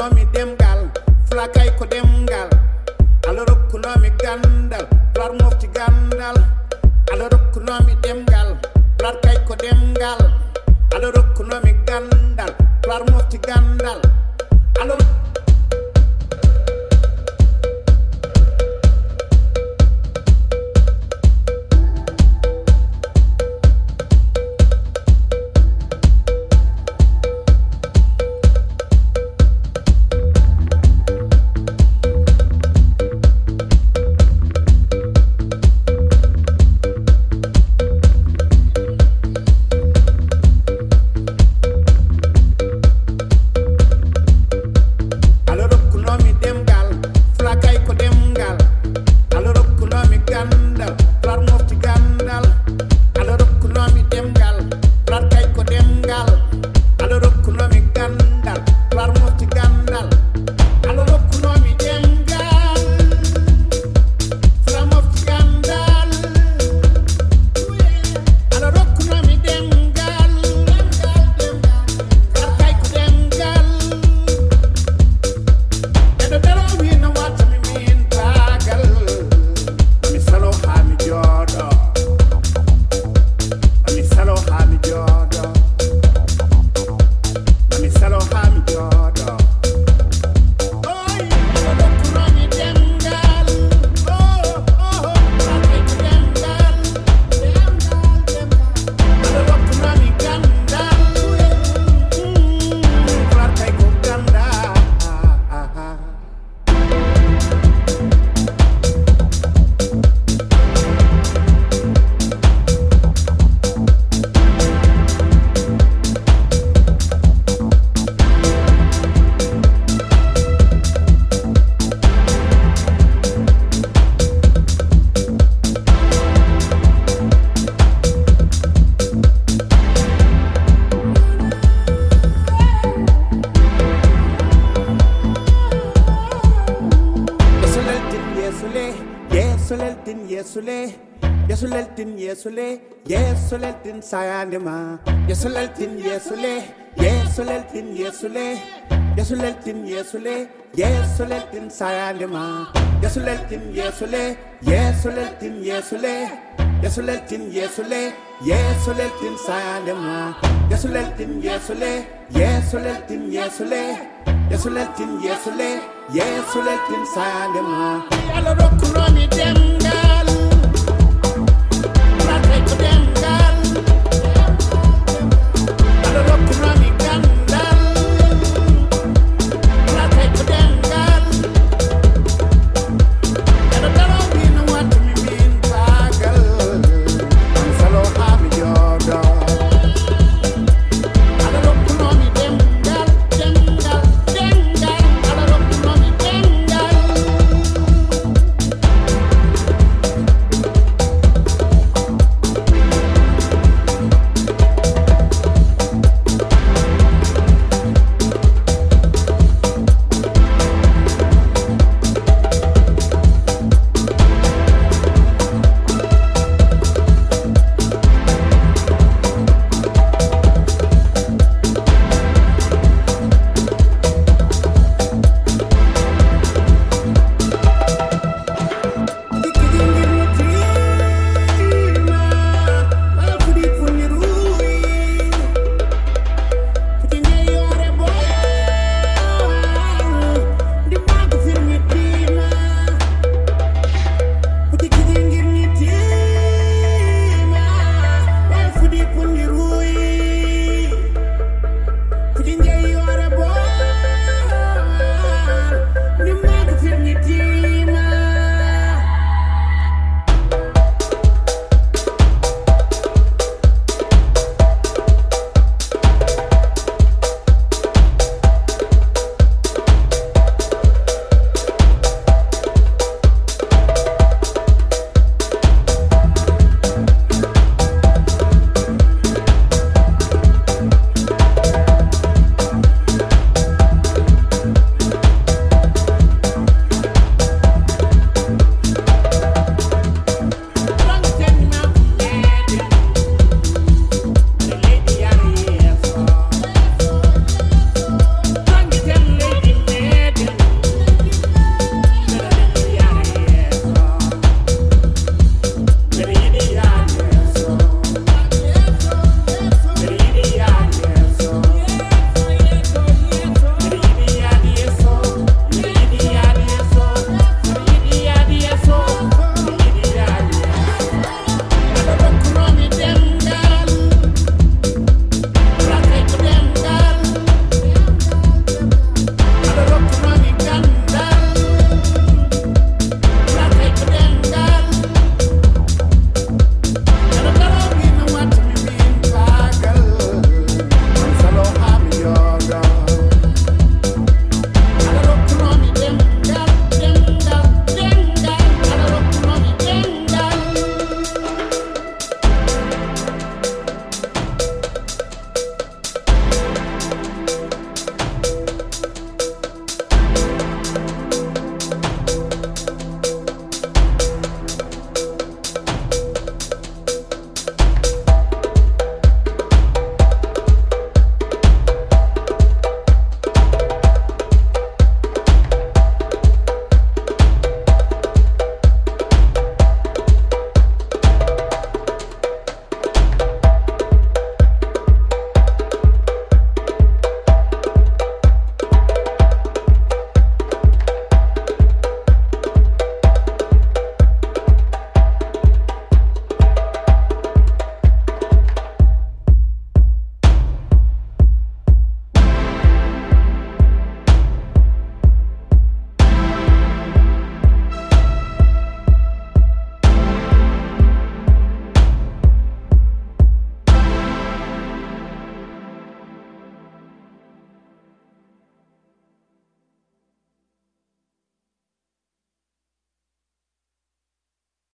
rokkunomi demgal flakay ko demgal allah rokkunomi gandal plar mofti gandal. Allah rokkunomi demgal plar kay ko demgal allah rokkunomi gandal plar mofti gandal yesuleltin yesule, yesuleltin yesule, yesuleltin sayandema. Yesuleltin yesule, yesuleltin yesule, yesuleltin yesule, yesuleltin sayandema. Yesuleltin yesule, yesuleltin yesule, yesuleltin yesule, yesuleltin sayandema. Yesuleltin yesule, yesuleltin yesule. Yesuleltin yesule, yesuleltin sayandema. Yalla rokkunomi demgal, rakay